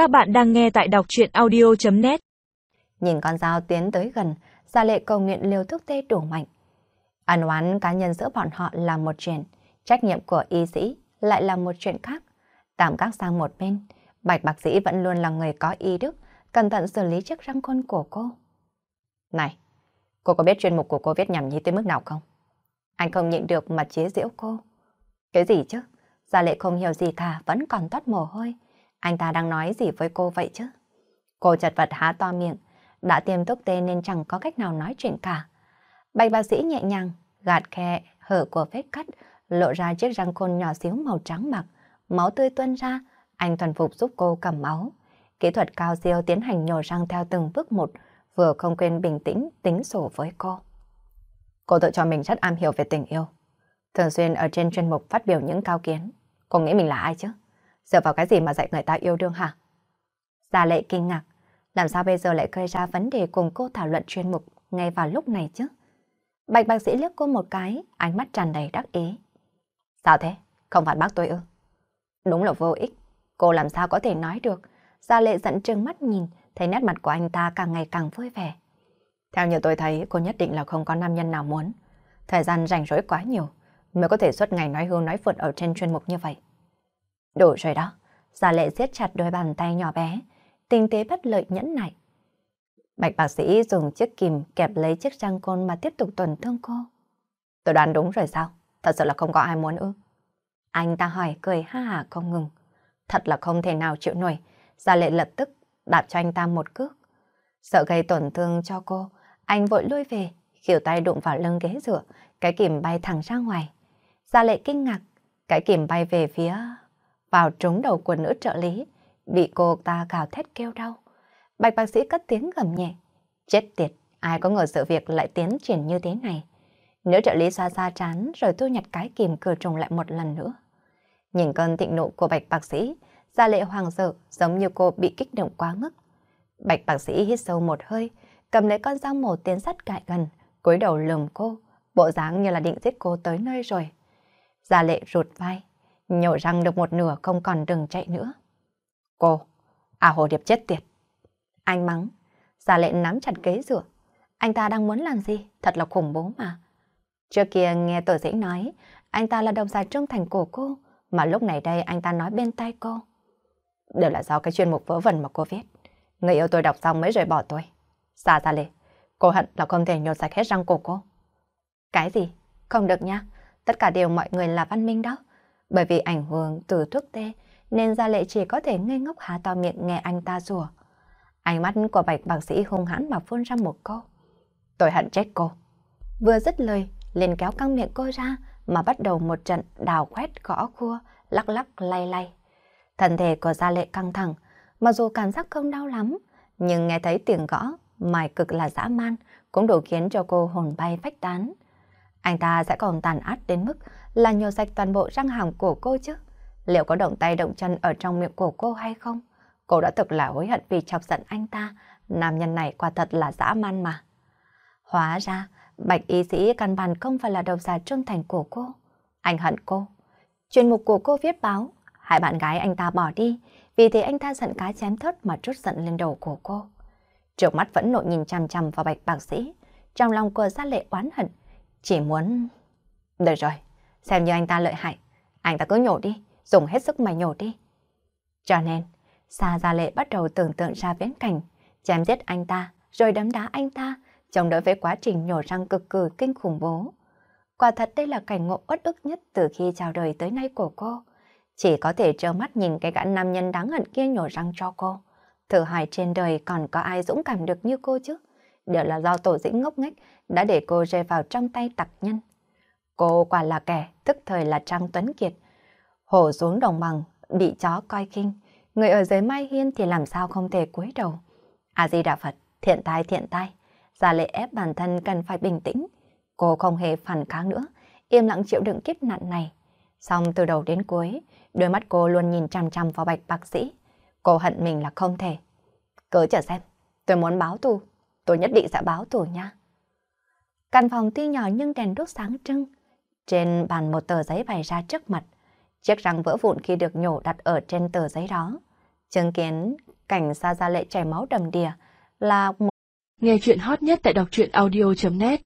Các bạn đang nghe tại đọc chuyện audio.net Nhìn con dao tiến tới gần, Gia Lệ cầu nguyện liều thuốc tê đủ mạnh. Ân oán cá nhân giữa bọn họ là một chuyện, trách nhiệm của y sĩ lại là một chuyện khác. Tạm các sang một bên, bạch bác sĩ vẫn luôn là người có y đức, cẩn thận xử lý chiếc răng khôn của cô. Này, cô có biết chuyên mục của cô viết nhầm nhí tới mức nào không? Anh không nhịn được mà chế giễu cô. Cái gì chứ? Gia Lệ không hiểu gì cả, vẫn còn toát mồ hôi. Anh ta đang nói gì với cô vậy chứ? Cô chật vật há to miệng, đã tiêm thuốc tê nên chẳng có cách nào nói chuyện cả. Bạch bác sĩ nhẹ nhàng, gạt khe hở của vết cắt, lộ ra chiếc răng khôn nhỏ xíu màu trắng bạc, máu tươi tuôn ra, anh thuần phục giúp cô cầm máu. Kỹ thuật cao siêu tiến hành nhổ răng theo từng bước một, vừa không quên bình tĩnh tính sổ với cô. Cô tự cho mình rất am hiểu về tình yêu. Thường xuyên ở trên chuyên mục phát biểu những cao kiến. Cô nghĩ mình là ai chứ? Dựa vào cái gì mà dạy người ta yêu đương hả? Gia lệ kinh ngạc. Làm sao bây giờ lại gây ra vấn đề cùng cô thảo luận chuyên mục ngay vào lúc này chứ? Bạch bác sĩ liếc cô một cái, ánh mắt tràn đầy đắc ý. Sao thế? Không phản bác tôi ư? Đúng là vô ích. Cô làm sao có thể nói được? Gia lệ giận trừng mắt nhìn, thấy nét mặt của anh ta càng ngày càng vui vẻ. Theo như tôi thấy, cô nhất định là không có nam nhân nào muốn. Thời gian rảnh rỗi quá nhiều, mới có thể suốt ngày nói hưu nói phượt ở trên chuyên mục như vậy. Đủ rồi đó. Gia lệ siết chặt đôi bàn tay nhỏ bé, tinh tế bất lợi nhẫn nại. Bạch bác sĩ dùng chiếc kìm kẹp lấy chiếc răng côn mà tiếp tục tuần thương cô. Tôi đoán đúng rồi sao? Thật sự là không có ai muốn ư? Anh ta hỏi cười ha hả không ngừng. Thật là không thể nào chịu nổi. Gia lệ lập tức đạp cho anh ta một cước. Sợ gây tổn thương cho cô, anh vội lui về, khỉu tay đụng vào lưng ghế dựa, cái kìm bay thẳng ra ngoài. Gia lệ kinh ngạc, cái kìm bay về phía vào trúng đầu của nữ trợ lý, bị cô ta gào thét kêu đau. Bạch bác sĩ cất tiếng gầm nhẹ. Chết tiệt, ai có ngờ sự việc lại tiến triển như thế này. Nữ trợ lý xa xa chán rồi thu nhặt cái kìm cửa trùng lại một lần nữa. Nhìn cơn thịnh nộ của bạch bác sĩ, gia lệ hoàng sợ giống như cô bị kích động quá mức. Bạch bác sĩ hít sâu một hơi, cầm lấy con dao mổ tiến sắt cại gần, cúi đầu lườm cô, bộ dáng như là định giết cô tới nơi rồi. Gia lệ rụt vai, nhổ răng được một nửa không còn đừng chạy nữa. Cô, à hồ điệp chết tiệt. Anh mắng, giả lệ nắm chặt ghế rửa. Anh ta đang muốn làm gì? Thật là khủng bố mà. Trước kia nghe tổ dĩ nói, anh ta là đồng giả trung thành của cô, mà lúc này đây anh ta nói bên tay cô. Đều là do cái chuyên mục vớ vẩn mà cô viết. Người yêu tôi đọc xong mới rời bỏ tôi. Xa ra lệ, cô hận là không thể nhột sạch hết răng của cô. Cái gì? Không được nha. Tất cả đều mọi người là văn minh đó. Bởi vì ảnh hưởng từ thuốc tê, nên Gia Lệ chỉ có thể ngây ngốc há to miệng nghe anh ta rủa. Ánh mắt của bạch bác sĩ hung hãn mà phun ra một câu. Tôi hận chết cô. Vừa dứt lời, liền kéo căng miệng cô ra mà bắt đầu một trận đào quét gõ khua, lắc lắc lay lay. Thân thể của Gia Lệ căng thẳng, mặc dù cảm giác không đau lắm, nhưng nghe thấy tiếng gõ, mài cực là dã man, cũng đủ khiến cho cô hồn bay phách tán. Anh ta sẽ còn tàn ác đến mức là nhổ sạch toàn bộ răng hàm của cô chứ. Liệu có động tay động chân ở trong miệng của cô hay không? Cô đã thực là hối hận vì chọc giận anh ta. Nam nhân này quả thật là dã man mà. Hóa ra, bạch y sĩ căn bản không phải là độc giả trung thành của cô. Anh hận cô. Chuyên mục của cô viết báo, hai bạn gái anh ta bỏ đi, vì thế anh ta giận cái chém thớt mà trút giận lên đầu của cô. Trước mắt vẫn nộ nhìn chằm chằm vào bạch bác sĩ, trong lòng cô ra lệ oán hận, chỉ muốn... Được rồi, xem như anh ta lợi hại, anh ta cứ nhổ đi, dùng hết sức mà nhổ đi. Cho nên, Sa Gia Lệ bắt đầu tưởng tượng ra viễn cảnh, chém giết anh ta, rồi đấm đá anh ta, chống đỡ với quá trình nhổ răng cực kỳ kinh khủng bố. Quả thật đây là cảnh ngộ uất ức nhất từ khi chào đời tới nay của cô. Chỉ có thể trơ mắt nhìn cái gã nam nhân đáng hận kia nhổ răng cho cô. Thử hỏi trên đời còn có ai dũng cảm được như cô chứ? Đều là do tổ dĩnh ngốc nghếch đã để cô rơi vào trong tay tặc nhân. Cô quả là kẻ, tức thời là Trang Tuấn Kiệt. Hổ xuống đồng bằng, bị chó coi khinh. Người ở dưới Mai Hiên thì làm sao không thể cúi đầu. A-di-đà Phật, thiện tai thiện tai. Gia lệ ép bản thân cần phải bình tĩnh. Cô không hề phản kháng nữa, im lặng chịu đựng kiếp nạn này. Xong từ đầu đến cuối, đôi mắt cô luôn nhìn chằm chằm vào bạch bác sĩ. Cô hận mình là không thể. Cứ chờ xem, tôi muốn báo thù, tôi nhất định sẽ báo thù nha. Căn phòng tuy nhỏ nhưng đèn đốt sáng trưng. Trên bàn một tờ giấy bày ra trước mặt. Chiếc răng vỡ vụn khi được nhổ đặt ở trên tờ giấy đó. Chứng kiến cảnh xa Gia Lệ chảy máu đầm đìa là một... Nghe chuyện hot nhất tại đọc truyện audio.net